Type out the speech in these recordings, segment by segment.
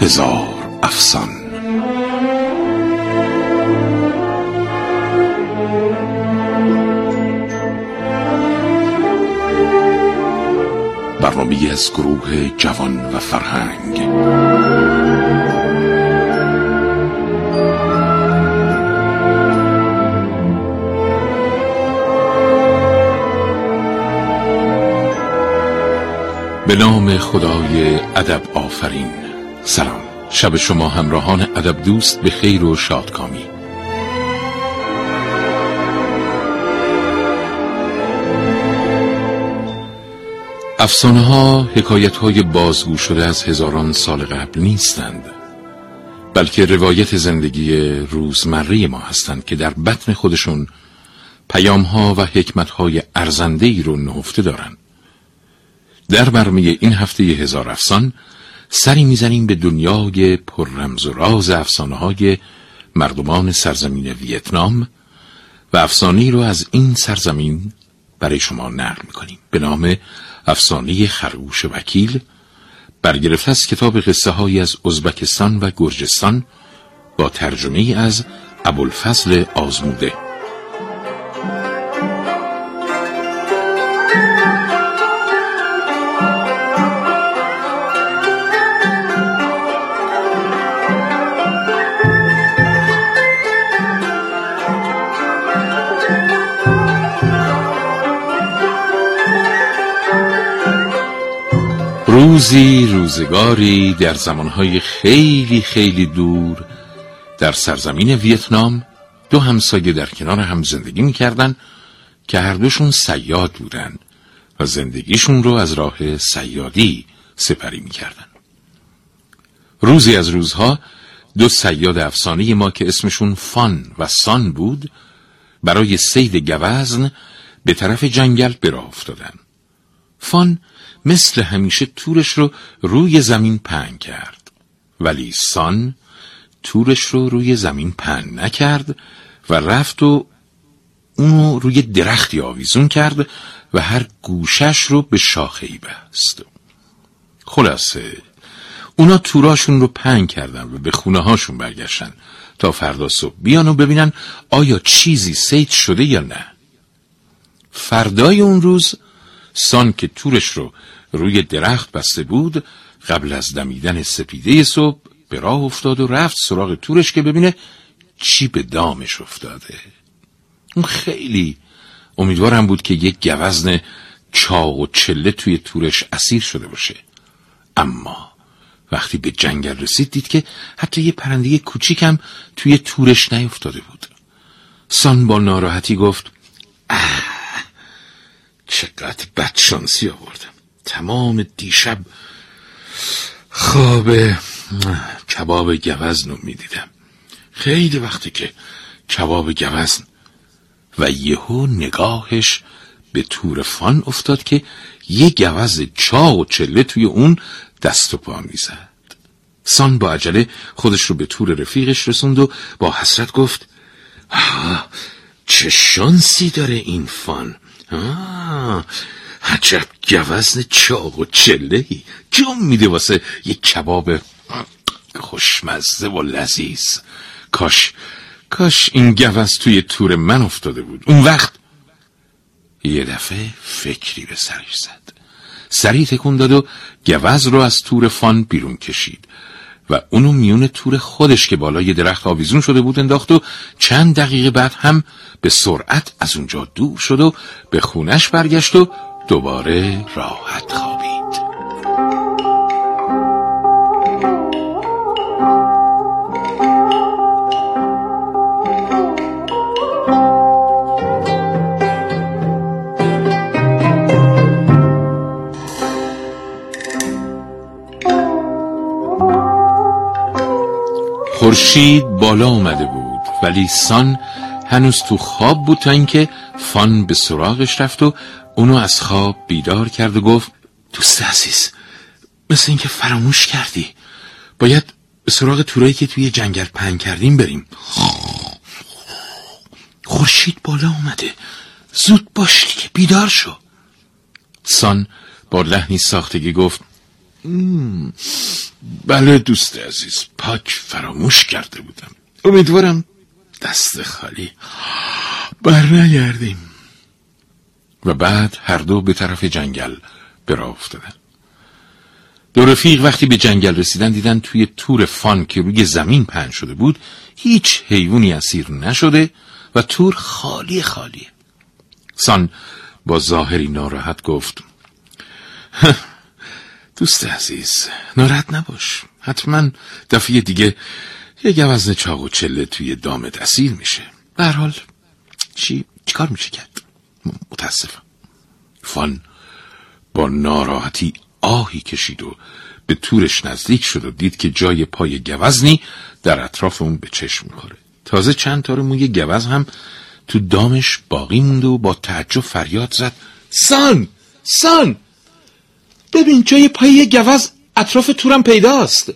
هزار افسان. برنامه از گروه جوان و فرهنگ. به نام خدای ادب آفرین. سلام. شب شما همراهان ادب دوست به خیر و شادکامی. افسانه ها حکایت های بازگو شده از هزاران سال قبل نیستند بلکه روایت زندگی روزمره ما هستند که در بطن خودشون پیام ها و حکمت های ارزنده ای رو نهفته دارند. در برمی این هفته هزار افسان سری می‌زنیم به دنیای پر رمز و راز افسانه های مردمان سرزمین ویتنام و افسانی رو از این سرزمین برای شما نقل می‌کنیم. به نام افسانه خروش وکیل برگرفته از کتاب قصه های از ازبکستان و گرجستان با ترجمه از ابوالفضل آزموده. روزی روزگاری در زمانهای خیلی خیلی دور در سرزمین ویتنام دو همسایه در کنار هم زندگی می‌کردن که هر دوشون سیاد بودن و زندگیشون رو از راه سیادی سپری می‌کردن روزی از روزها دو سیاد افسانه ما که اسمشون فان و سان بود برای سید گوزن به طرف جنگل براه افتادن فان مثل همیشه تورش رو روی زمین پهن کرد. ولی سان تورش رو روی زمین پهن نکرد و رفت و اونو روی درختی آویزون کرد و هر گوشش رو به شاخهی بست. خلاصه اونا توراشون رو پهن کردن و به خونه هاشون برگشتن تا فردا صبح بیان و ببینن آیا چیزی سید شده یا نه. فردای اون روز سان که تورش رو روی درخت بسته بود قبل از دمیدن سپیده صبح به راه افتاد و رفت سراغ تورش که ببینه چی به دامش افتاده. اون خیلی امیدوارم بود که یک گوزن چاق و چله توی تورش اسیر شده باشه. اما وقتی به جنگل رسید دید که حتی یه پرنده کوچیکم توی تورش نیفتاده بود. سان با ناراحتی گفت اه چقدر بدشانسی آوردم. تمام دیشب خواب کباب گوزن رو می‌دیدم. خیلی وقتی که کباب گوزن و یهو نگاهش به تور فان افتاد که یه گوز چا و چله توی اون دست و پا می‌زد. سان با عجله خودش رو به تور رفیقش رسوند و با حسرت گفت چه شانسی داره این فان. آه عجب گوزن چاق و چله ای. جم میده واسه یک کباب خوشمزه و لذیذ؟ کاش کاش این گوز توی تور من افتاده بود. اون وقت یه دفعه فکری به سرش زد. سری تکون داد و گوز رو از تور فان بیرون کشید و اونو میون تور خودش که بالای درخت آویزون شده بود انداخت و چند دقیقه بعد هم به سرعت از اونجا دور شد و به خونش برگشت و دوباره راحت خوابید. خورشید بالا آمده بود ولی سان هنوز تو خواب بود تا اینکه فان به سراغش رفت و اونو از خواب بیدار کرد و گفت دوست عزیز مثل اینکه فراموش کردی. باید به سراغ تورایی که توی جنگل پهن کردیم بریم. خورشید بالا اومده. زود باش که بیدار شو. سان با لحنی ساختگی گفت بله دوست عزیز پاک فراموش کرده بودم. امیدوارم دست خالی بر نگردیم و بعد هر دو به طرف جنگل برا افتادن دو رفیق وقتی به جنگل رسیدن دیدن توی تور فان که روی زمین پهن شده بود هیچ حیوانی اسیر نشده و تور خالی خالیه. سان با ظاهری ناراحت گفت دوست عزیز ناراحت نباش. حتما دفعه دیگه یه گوزن چاق و چله توی دام اسیر میشه. به حال چی چیکار میشه کرد؟ متاسفم. فان با ناراحتی آهی کشید و به تورش نزدیک شد و دید که جای پای گوزنی در اطراف اون به چشم می‌خوره. تازه چند تار موی گوز هم تو دامش باقی مونده و با تعجب فریاد زد. سان! سان! ببین جای پای گوز اطراف تورم پیداست.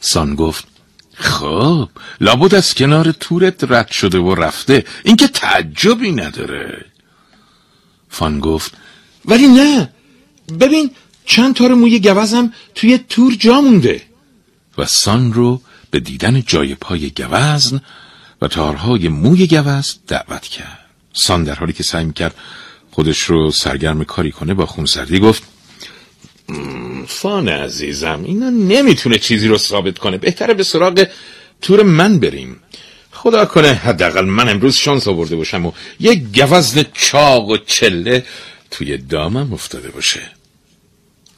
سان گفت خب لابد از کنار تورت رد شده و رفته. این که تعجبی نداره. فان گفت ولی نه. ببین چند تار موی گوزم توی تور جا مونده. و سان رو به دیدن جای پای گوزن و تارهای موی گوز دعوت کرد. سان در حالی که سعی می‌کرد خودش رو سرگرم کاری کنه با خونسردی گفت فان عزیزم اینا نمی‌تونه چیزی رو ثابت کنه. بهتره به سراغ تور من بریم. خدا کنه حداقل من امروز شانس آورده باشم و یه گوزن چاق و چله توی دامم افتاده باشه.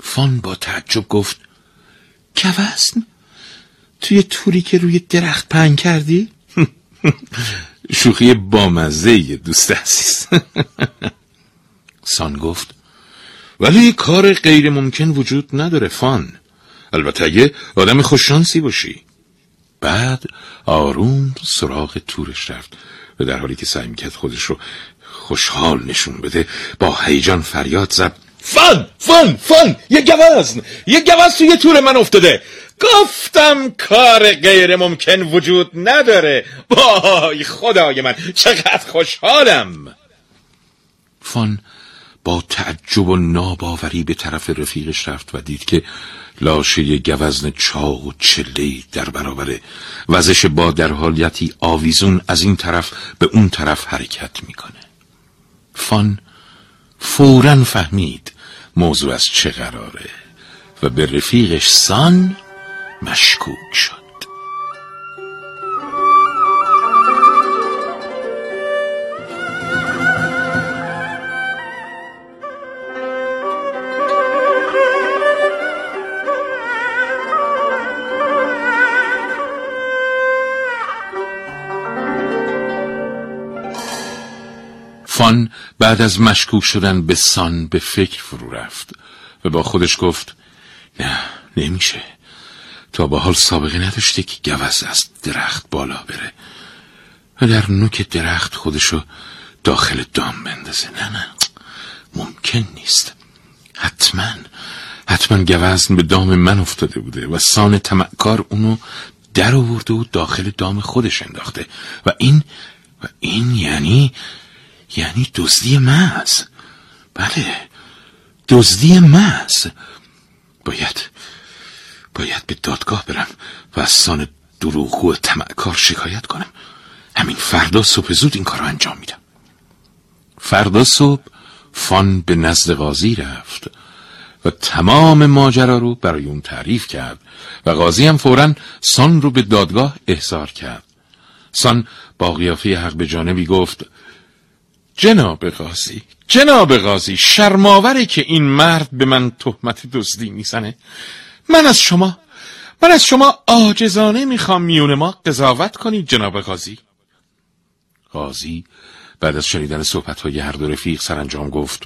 فان با تعجب گفت گوزن؟ توی توری که روی درخت پنگ کردی؟ شوخی بامزه دوست عزیز. سان گفت ولی کار غیر ممکن وجود نداره فان. البته اگه آدم خوششانسی باشی. بعد آروم سراغ تورش رفت و در حالی که سعی می‌کرد خودش رو خوشحال نشون بده با هیجان فریاد زد. فن فن فن یه گوزن یه گوز توی تور من افتاده. گفتم کار غیر ممکن وجود نداره. وای خدای من چقدر خوشحالم. فان با تعجب و ناباوری به طرف رفیقش رفت و دید که لاشه گوزن چاق و چلی در برابر وزش با در حالیتی آویزون از این طرف به اون طرف حرکت می‌کنه. فان فورا فهمید موضوع از چه قراره و به رفیقش سان مشکوک شد. بعد از مشکوک شدن به سان به فکر فرو رفت و با خودش گفت نه نمیشه. تا به حال سابقه نداشته که گوز از درخت بالا بره. و در نوک درخت خودشو داخل دام بندازه. نه نه ممکن نیست. حتما حتما گوزن به دام من افتاده بوده و سان تمکار اونو در آورده و داخل دام خودش انداخته. و این و این یعنی یعنی دزدی محض. بله دزدی محض. باید باید به دادگاه برم و از سان دروغگو تمعکار شکایت کنم. همین فردا صبح زود این کار رو انجام میدم. فردا صبح فان به نزد قاضی رفت و تمام ماجرا رو برای اون تعریف کرد و قاضی هم فورا سان رو به دادگاه احضار کرد. سان با قیافه حق به جانبی گفت جناب قاضی جناب قاضی شرماوره که این مرد به من تهمت دزدی می‌زنه. من از شما من از شما آجزانه می‌خوام میون ما قضاوت کنید جناب قاضی قاضی بعد از شنیدن صحبت های هر دو رفیق سرانجام گفت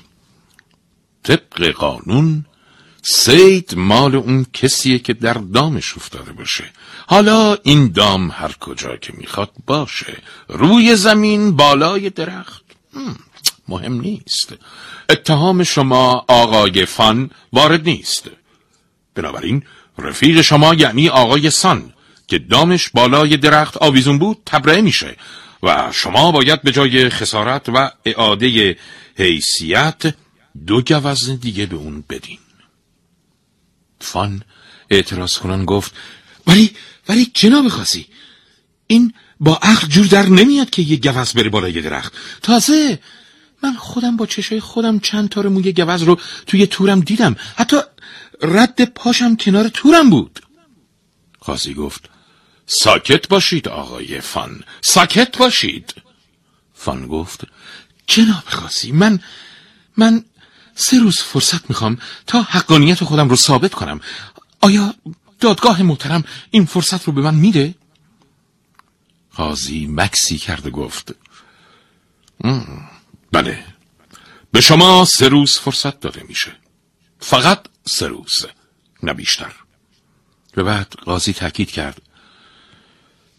طبق قانون سید مال اون کسیه که در دامش افتاده باشه. حالا این دام هر کجا که می‌خواد باشه. روی زمین بالای درخت. مهم نیست. اتهام شما آقای فان وارد نیست. بنابراین رفیق شما یعنی آقای سان که دامش بالای درخت آویزون بود تبرئه میشه و شما باید به جای خسارت و اعاده حیثیت دو گوزن دیگه به اون بدین. فان اعتراض کنان گفت ولی ولی جناب خاصی این با عقل جور در نمیاد که یه گوز بره بالای درخت. تازه من خودم با چشای خودم چند تار موی گوز رو توی تورم دیدم. حتی رد پاشم کنار تورم بود. قاضی گفت ساکت باشید آقای فان ساکت باشید. فان گفت جناب قاضی من من سه روز فرصت می‌خوام تا حقانیت خودم رو ثابت کنم. آیا دادگاه محترم این فرصت رو به من میده؟ قاضی مکسی کرده گفت بله به شما سه روز فرصت داده میشه. فقط سه روز نه بیشتر. به بعد قاضی تاکید کرد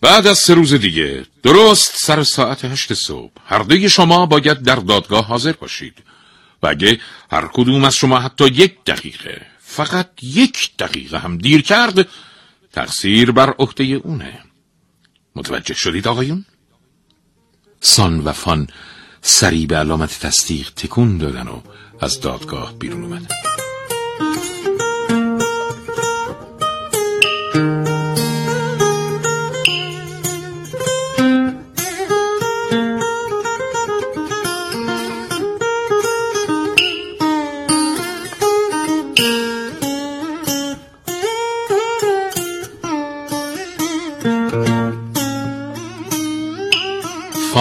بعد از سه روز دیگه درست سر ساعت هشت صبح هر دوی شما باید در دادگاه حاضر باشید. و اگه هر کدوم از شما حتی یک دقیقه فقط یک دقیقه هم دیر کرد تقصیر بر عهده اونه. متوجه شدید آقایون؟ سان و فان سری به علامت تصدیق تکون دادن و از دادگاه بیرون اومدن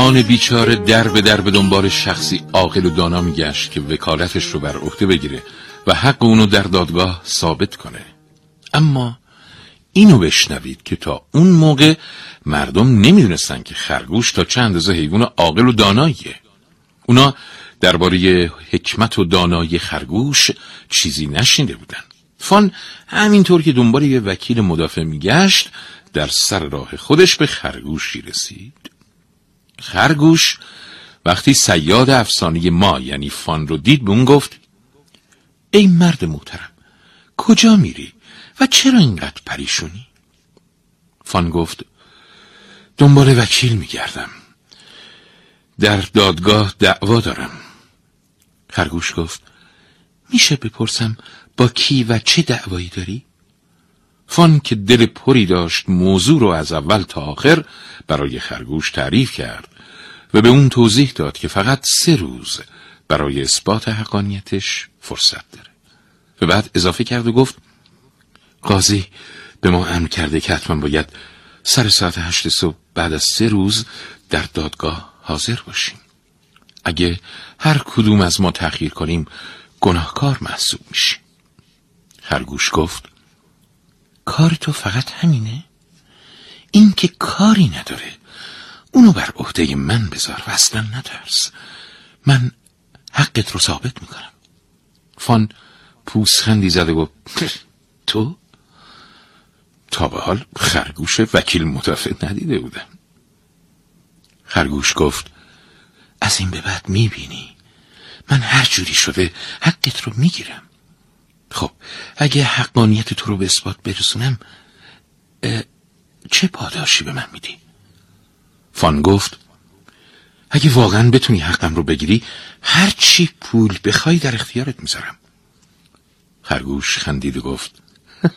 فان بیچاره در به در به دنبال شخصی عاقل و دانا میگشت که وکالتش رو بر عهده بگیره و حق اونو در دادگاه ثابت کنه. اما اینو بشنوید که تا اون موقع مردم نمی‌دونستن که خرگوش تا چند اندازه حیوان عاقل و داناییه. اونا درباره حکمت و دانایی خرگوش چیزی نشینده بودن. فان همینطور که دنبال یه وکیل مدافع میگشت در سر راه خودش به خرگوشی رسید. خرگوش وقتی سیاد افسانه ما یعنی فان رو دید به اون گفت ای مرد محترم کجا میری و چرا اینقدر پریشونی؟ فان گفت دنبال وکیل میگردم در دادگاه دعوا دارم خرگوش گفت میشه بپرسم با کی و چه دعوایی داری؟ فان که دل پری داشت موضوع رو از اول تا آخر برای خرگوش تعریف کرد و به اون توضیح داد که فقط سه روز برای اثبات حقانیتش فرصت داره. و بعد اضافه کرد و گفت قاضی به ما امر کرده که حتما باید سر ساعت هشت صبح بعد از سه روز در دادگاه حاضر باشیم. اگه هر کدوم از ما تأخیر کنیم گناهکار محسوب میشیم. خرگوش گفت کار تو فقط همینه؟ این که کاری نداره. اونو بر عهده من بذار و اصلا نترس. من حقت رو ثابت می‌کنم. فان پوسخندی زده و تو؟ تا به حال خرگوش وکیل متفق ندیده بودم. خرگوش گفت از این به بعد می‌بینی. من هر جوری شده حقت رو می‌گیرم. خب اگه حقانیت تو رو به اثبات برسونم چه پاداشی به من میدی؟ فان گفت اگه واقعا بتونی حقم رو بگیری هر چی پول بخوای در اختیارت می‌ذارم خرگوش خندید و گفت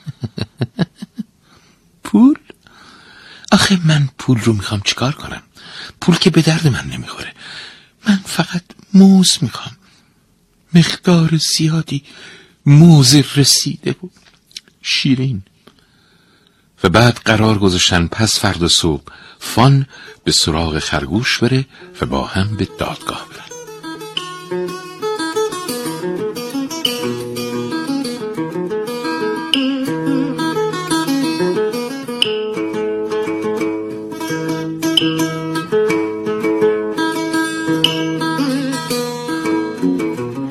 پول؟ آخه من پول رو می‌خوام چیکار کنم پول که به درد من نمی‌خوره من فقط موز می‌خوام مقدار زیادی موز رسیده بود. شیرین. و بعد قرار گذاشتن پس فردا صبح فان به سراغ خرگوش بره و با هم به دادگاه برن.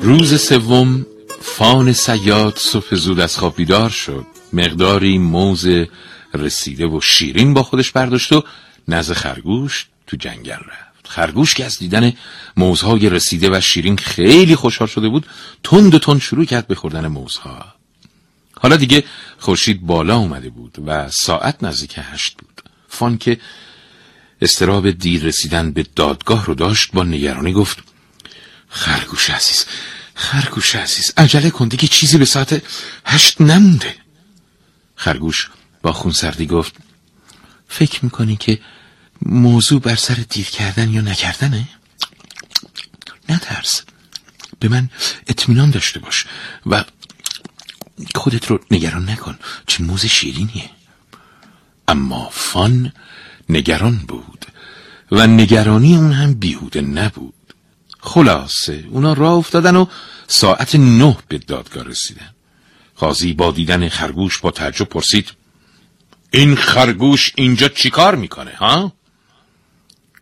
روز سوم فان سیاد صبح زود از خواب بیدار شد. مقداری موز رسیده و شیرین با خودش برداشت و نزد خرگوش تو جنگل رفت. خرگوش که از دیدن موزهای رسیده و شیرین خیلی خوشحال شده بود تند و تند شروع کرد به خوردن موزها. حالا دیگه خورشید بالا اومده بود و ساعت نزدیک هشت بود. فان که استراب دیر رسیدن به دادگاه رو داشت با نگرانی گفت خرگوش عزیز خرگوش عزیز عجله کن دیگه چیزی به ساعت هشت نمونده. خرگوش با خونسردی گفت فکر می‌کنی که موضوع بر سر دیر کردن یا نکردنه؟ نترس. به من اطمینان داشته باش و خودت رو نگران نکن. چه موز شیرینیه. اما فان نگران بود و نگرانی اون هم بیهوده نبود. خلاصه اونا راه افتادن و ساعت نه به دادگاه رسیدن. قاضی با دیدن خرگوش با تعجب پرسید این خرگوش اینجا چیکار می‌کنه ها؟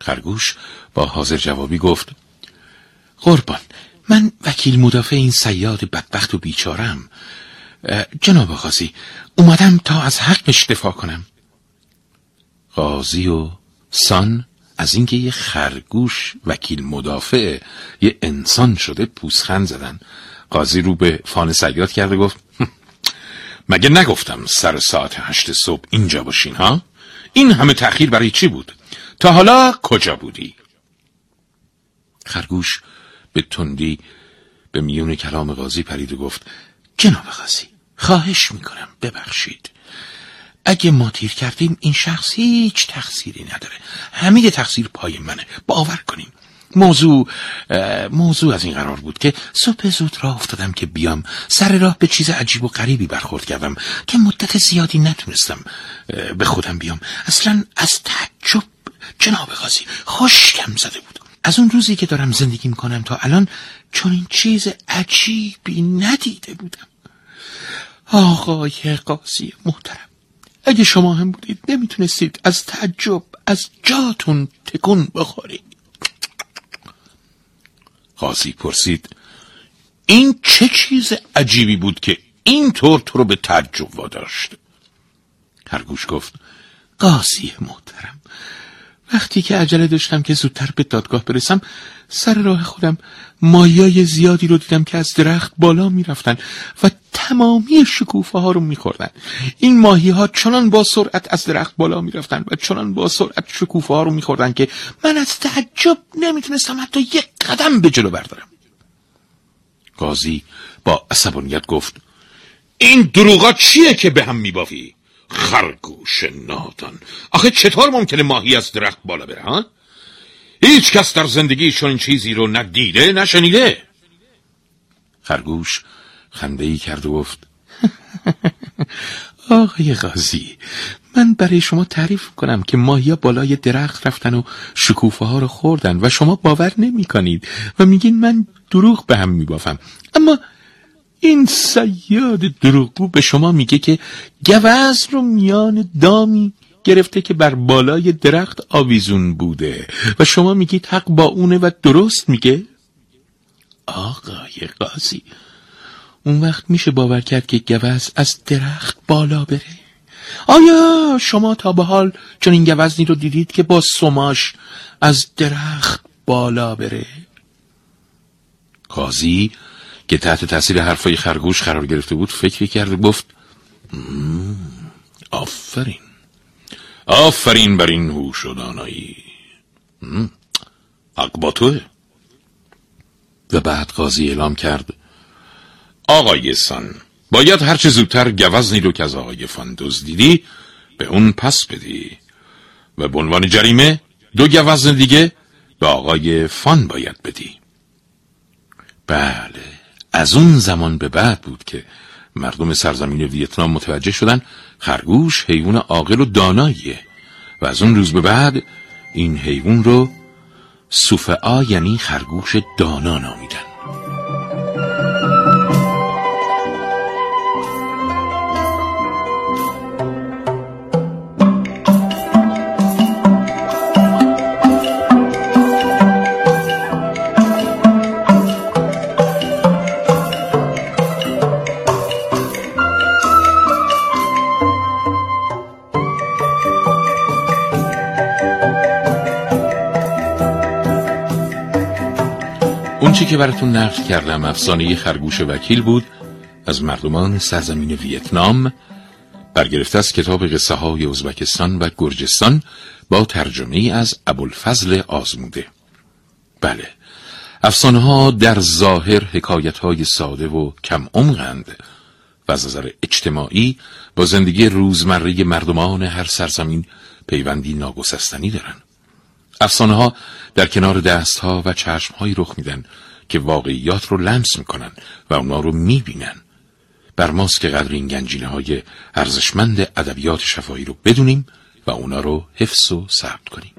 خرگوش با حاضر جوابی گفت قربان من وکیل مدافع این سیاد بدبخت و بیچارم. جناب قاضی اومدم تا از حقش دفاع کنم. قاضی و سان از اینکه یه خرگوش وکیل مدافع یه انسان شده پوسخند زدن قاضی رو به فان سیاد کرده گفت مگه نگفتم سر ساعت هشت صبح اینجا باشین ها؟ این همه تأخیر برای چی بود؟ تا حالا کجا بودی؟ خرگوش به تندی به میون کلام قاضی پرید و گفت جناب قاضی خواهش می‌کنم ببخشید اگه ما تیر کردیم این شخص هیچ تقصیری نداره. همه تقصیر پای منه. باور کنیم. موضوع موضوع از این قرار بود که صبح زود راه افتادم که بیام. سر راه به چیز عجیب و غریبی برخورد کردم که مدت زیادی نتونستم به خودم بیام. اصلا از تعجب جناب قاضی خوشکم زده بود. از اون روزی که دارم زندگی می‌کنم تا الان چون این چیز عجیبی ندیده بودم. آقای قاضی محترم. اگه شما هم بودید نمی‌تونستید از تعجب از جاتون تکون بخورید. قاضی پرسید این چه چیز عجیبی بود که اینطور تو رو به تعجب واداشت؟ خرگوش گفت قاضی محترم وقتی که عجله داشتم که زودتر به دادگاه برسم سر راه خودم مایای زیادی رو دیدم که از درخت بالا می‌رفتن و تمامی شکوفه ها رو میخوردن. این ماهی ها چنان با سرعت از درخت بالا می‌رفتن و چنان با سرعت شکوفه ها رو میخوردن که من از تعجب نمی‌تونستم حتی یک قدم به جلو بردارم. قاضی با عصبانیت گفت این دروغا چیه که به هم میبافی؟ خرگوش نادان. آخه چطور ممکنه ماهی از درخت بالا بره ها؟ هیچ کس در زندگی این چیزی رو ندیده نشنیده. خرگوش خنده ای کرد و گفت آقای غازی من برای شما تعریف کنم که ماهیا بالای درخت رفتن و شکوفه ها رو خوردن و شما باور نمی کنید و میگین من دروغ به هم میبافم. اما این سیاد دروغگو به شما میگه که گوز رو میان دامی گرفته که بر بالای درخت آویزون بوده. و شما میگید حق با اونه و درست میگه؟ آقای قاضی اون وقت میشه باور کرد که گوز از درخت بالا بره. آیا شما تا به حال چون این گوزنی رو دیدید که با سماش از درخت بالا بره؟ قاضی که تحت تاثیر حرفای خرگوش قرار گرفته بود فکری کرد و گفت آفرین. آفرین بر این هوش و دانایی حق با توه. و بعد قاضی اعلام کرد آقای سان باید هرچه زودتر گوزنی رو که از آقای فان دزدیدی به اون پس بدی. و به عنوان جریمه دو گوزن دیگه به آقای فان باید بدی. بله. از اون زمان به بعد بود که مردم سرزمین ویتنام متوجه شدن خرگوش حیوان عاقل و داناییه و از اون روز به بعد این حیوان رو سوفعا یعنی خرگوش دانا نامیدن. که براتون نقل کردم افسانه خرگوش وکیل بود از مردمان سرزمین ویتنام برگرفته از کتاب قصه های ازبکستان و گرجستان با ترجمه از ابوالفضل آزموده بله افسانه ها در ظاهر حکایت های ساده و کم عمقند و از نظر اجتماعی با زندگی روزمره مردمان هر سرزمین پیوندی ناگسستنی دارند. افسانه ها در کنار دست ها و چشم هایی رخ میدن که واقعیات رو لمس می‌کنن و اونا رو می‌بینن. بر ماست که قدر این گنجینه های ارزشمند ادبیات شفاهی رو بدونیم و اونا رو حفظ و ثبت کنیم.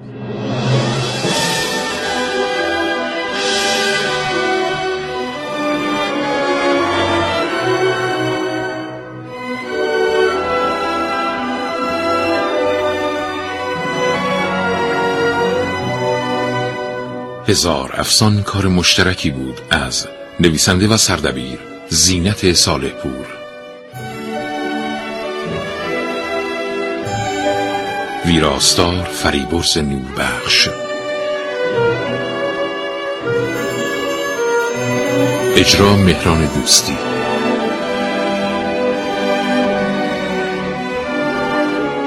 هزار افسان کار مشترکی بود از نویسنده و سردبیر زینت صالح پور ویراستار فریبرز نوربخش اجرا مهران دوستی.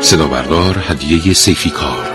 صدا بردار هدیه سیفی کار.